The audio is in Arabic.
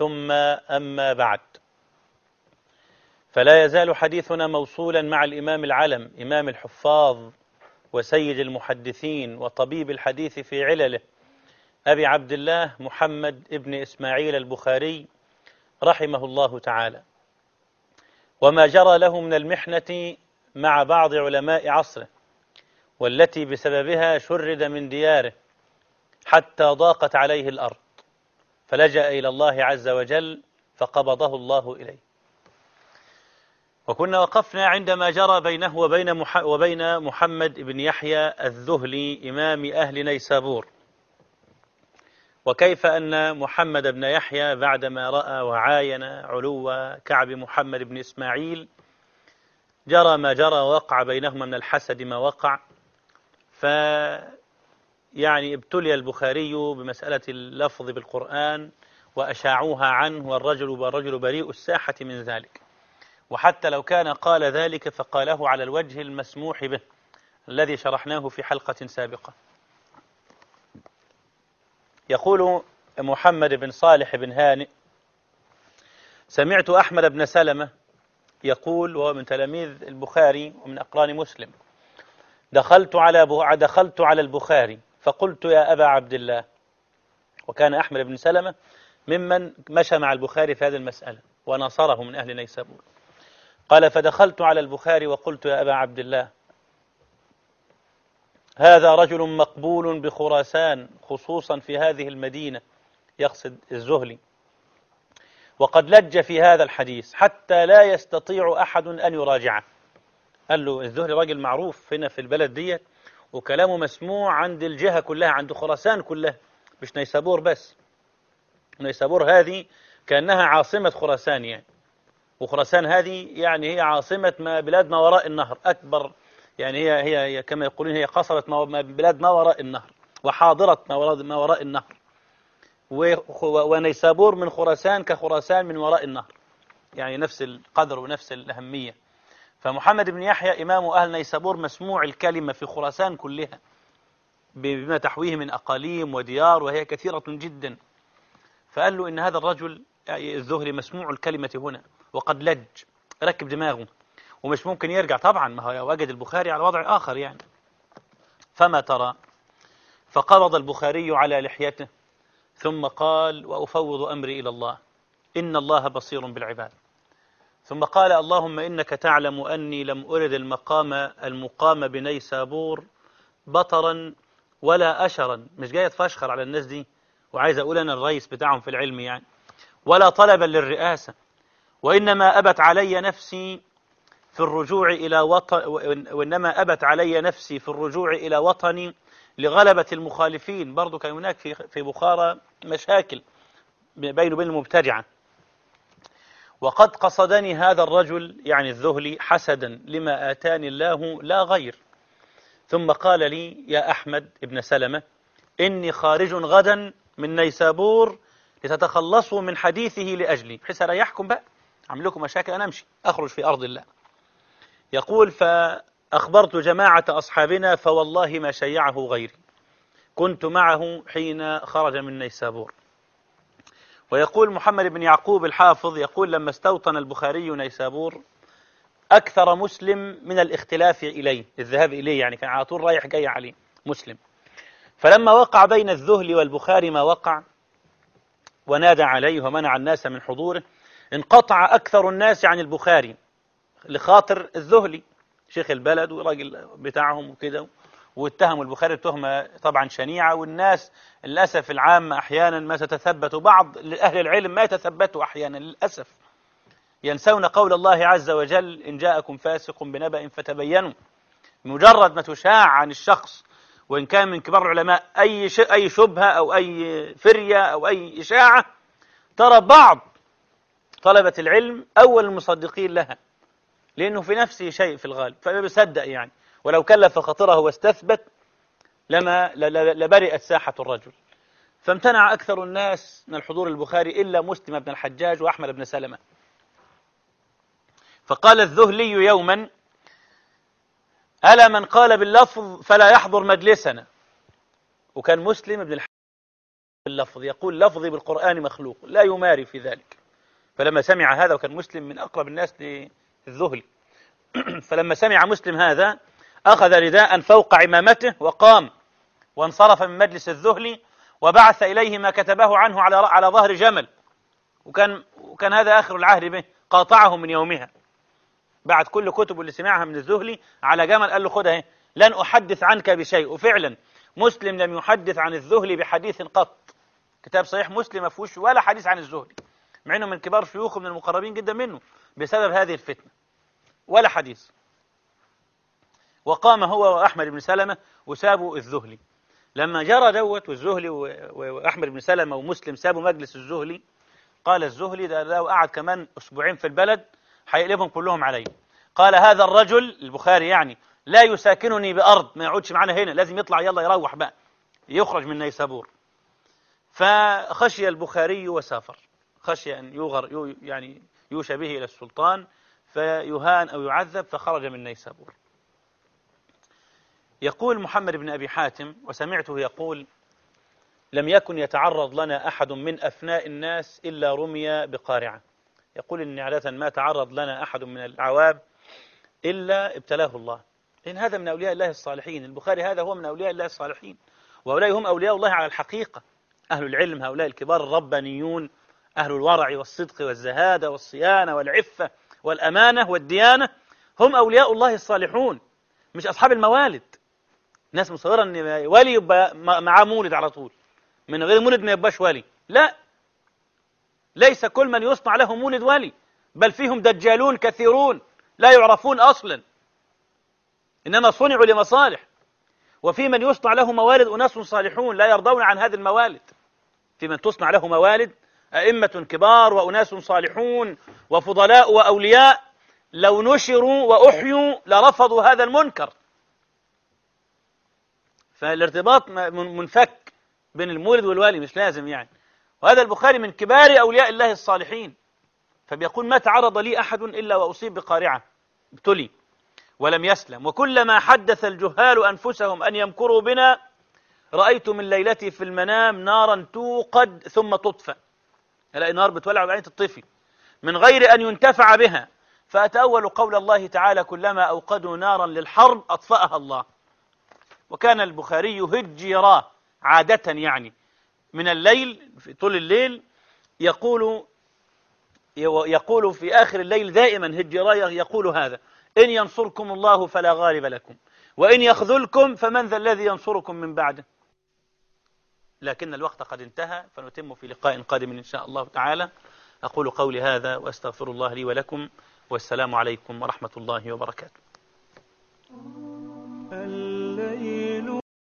ثم أما بعد. فلا يزال حديثنا موصولا مع الإمام العلم إمام الحفاظ وسيد المحدثين وطبيب الحديث في علله أبي عبد الله محمد ابن إسماعيل البخاري رحمه الله تعالى. وما جرى له من المحنة مع بعض علماء عصره والتي بسببها شرد من دياره حتى ضاقت عليه الأرض. فلجأ إلى الله عز وجل فقبضه الله إليه. وكنا وقفنا عندما جرى بينه وبين وبين محمد بن يحيى الذهلي إمام أهل نيسابور. وكيف أن محمد بن يحيى بعدما رأى وعاين علو كعب محمد بن إسماعيل جرى ما جرى ووقع بينهما من الحسد ما وقع ف يعني ابتلي البخاري بمسألة اللفظ بالقرآن وأشاعوها عنه والرجل والرجل بريء الساحة من ذلك. وحتى لو كان قال ذلك فقاله على الوجه المسموح به الذي شرحناه في حلقة سابقة. يقول محمد بن صالح بن هانئ سمعت أحمد بن سلمة يقول وهو من تلاميذ البخاري ومن أقران مسلم دخلت على دخلت على البخاري فقلت يا أبا عبد الله وكان أحمد بن سلمة ممن مشى مع البخاري في هذه المسألة ونصره من أهل نيسابور. قال فدخلت على البخاري وقلت يا أبا عبد الله هذا رجل مقبول بخراسان خصوصا في هذه المدينة يقصد الزهلي. وقد لج في هذا الحديث حتى لا يستطيع أحد أن يراجعه. قال له الزهري راجل معروف هنا في البلد ديت وكلامه مسموع عند الجهة كلها عند خراسان كلها مش نيسابور بس. نيسابور هذه كأنها عاصمة خراسان يعني. وخراسان هذه يعني هي عاصمة ما بلاد ما وراء النهر. أكبر يعني هي هي, كما يقولون هي قصرت ما بلاد ما وراء النهر. وحاضرة ما وراء, ما وراء النهر. ونيسابور من خراسان كخراسان من وراء النهر. يعني نفس القدر ونفس الأهمية. فمحمد بن يحيى إمام أهل نيسابور مسموع الكلمة في خراسان كلها بما تحويه من أقاليم وديار وهي كثيرة جدا. فقال له إن هذا الرجل الزهري مسموع الكلمة هنا وقد لج ركب دماغه ومش ممكن يرجع. طبعا ما هو وجد البخاري على وضع آخر يعني. فما ترى؟ فقبض البخاري على لحيته ثم قال وأفوض أمري إلى الله إن الله بصير بالعباد. ثم قال اللهم إنك تعلم أني لم أرد المقام المقام بني سابور بطرا ولا أشرا. مش جاي أتفشخر على الناس دي وعايز أقول أنا الرئيس بتاعهم في العلم يعني. ولا طلبا للرئاسة. وإنما أبت علي نفسي في الرجوع إلى وطن وإنما أبت علي نفسي في الرجوع إلى وطني لغلبة المخالفين. برضو كان هناك في في بخارى مشاكل بين وبين المبتدعة. وقد قصدني هذا الرجل يعني الذهلي حسدا لما آتاني الله لا غير. ثم قال لي يا أحمد ابن سلمة إني خارج غدا من نيسابور لتتخلصوا من حديثه لأجلي. بحيث أريحكم بقى أعمل لكم مشاكل أنا أمشي أخرج في أرض الله. يقول فأخبرت جماعة أصحابنا فوالله ما شيعه غيري. كنت معه حين خرج من نيسابور. ويقول محمد بن يعقوب الحافظ يقول لما استوطن البخاري نيسابور أكثر مسلم من الاختلاف إليه الذهاب إليه يعني كان على طول رايح جاي عليه مسلم. فلما وقع بين الذهل والبخاري ما وقع؟ ونادى عليه ومنع الناس من حضوره. انقطع أكثر الناس عن البخاري لخاطر الذهلي. شيخ البلد وراجل بتاعهم وكده. واتهموا البخاري تهمة طبعا شنيعة والناس للأسف العامة أحيانا ما تتثبت بعض أهل العلم ما يتثبتوا أحيانا للأسف. ينسون قول الله عز وجل إن جاءكم فاسق بنبأ فتبينوا. مجرد ما تشاع عن الشخص وإن كان من كبار العلماء أي أي شبهة أو أي فرية أو أي إشاعة ترى بعض طلبة العلم أول المصدقين لها لأنه في نفسه شيء في الغالب فما بيصدق يعني. ولو كلف خطره واستثبت لما لبرئت ساحة الرجل. فامتنع أكثر الناس من الحضور البخاري إلا مسلم بن الحجاج وأحمد بن سلمة. فقال الذهلي يوما ألا من قال باللفظ فلا يحضر مجلسنا. وكان مسلم بن الحجاج باللفظ يقول لفظي بالقرآن مخلوق لا يماري في ذلك. فلما سمع هذا وكان مسلم من أقرب الناس للذهلي فلما سمع مسلم هذا أخذ رداء فوق عمامته وقام وانصرف من مجلس الذهلي وبعث إليه ما كتبه عنه على على ظهر جمل. وكان وكان هذا آخر العهد به قاطعه من يومها. بعد كل كتب اللي سمعها من الذهلي على جمل قال له خدها لن أحدث عنك بشيء. وفعلا مسلم لم يحدث عن الذهلي بحديث قط. كتاب صحيح مسلم ما فيهوش ولا حديث عن الذهلي مع إنه من كبار شيوخه من المقربين جدا منه بسبب هذه الفتنة. ولا حديث. وقام هو وأحمد بن سلمة وسابوا الذهلي. لما جرى دوت والزهلي وأحمد بن سلمة ومسلم سابوا مجلس الزهلي قال الزهلي ده لو قعد كمان أسبوعين في البلد هيقلبهم كلهم علي. قال هذا الرجل البخاري يعني لا يساكنني بأرض ما يقعدش معنا هنا لازم يطلع يلا يروح بقى يخرج من نيسابور. فخشي البخاري وسافر. خشي أن يغر يعني يوشى به إلى السلطان فيهان أو يعذب فخرج من نيسابور. يقول محمد بن أبي حاتم وسمعته يقول لم يكن يتعرض لنا أحد من أفناء الناس إلا رمي بقارعة. يقول إن عادة ما تعرض لنا أحد من العوام إلا ابتلاه الله. لأن هذا من أولياء الله الصالحين. البخاري هذا هو من أولياء الله الصالحين. وهؤلاء هم أولياء الله على الحقيقة. أهل العلم هؤلاء الكبار الربانيون أهل الورع والصدق والزهادة والصيانة والعفة والأمانة والديانة هم أولياء الله الصالحون مش أصحاب الموالد. ناس مصورة إن ولي يبقى معاه مولد على طول. من غير مولد ما يبقاش ولي لا. ليس كل من يصنع له مولد ولي بل فيهم دجالون كثيرون لا يعرفون أصلا. إنما صنعوا لمصالح. وفي من يصنع له موالد أناس صالحون لا يرضون عن هذه الموالد. في من تصنع له موالد أئمة كبار وأناس صالحون وفضلاء وأولياء لو نشروا وأحيوا لرفضوا هذا المنكر. فالارتباط منفك بين المولد والوالي مش لازم يعني. وهذا البخاري من كبار أولياء الله الصالحين. فبيقول ما تعرض لي أحد إلا وأصيب بقارعة. ابتلي ولم يسلم. وكلما حدث الجهال أنفسهم أن يمكروا بنا رأيت من ليلتي في المنام نارا توقد ثم تطفى. ألاقي نار بتولع وبعدين تطفي. من غير أن ينتفع بها. فأتأول قول الله تعالى كلما أوقدوا نارا للحرب أطفأها الله. وكان البخاري هجيرا عادة يعني. من الليل في طول الليل يقول يقول في آخر الليل دائما هجيرا يقول هذا إن ينصركم الله فلا غالب لكم وإن يخذلكم فمن ذا الذي ينصركم من بعده. لكن الوقت قد انتهى فنتم في لقاء قادم إن شاء الله تعالى. أقول قولي هذا وأستغفر الله لي ولكم والسلام عليكم ورحمة الله وبركاته.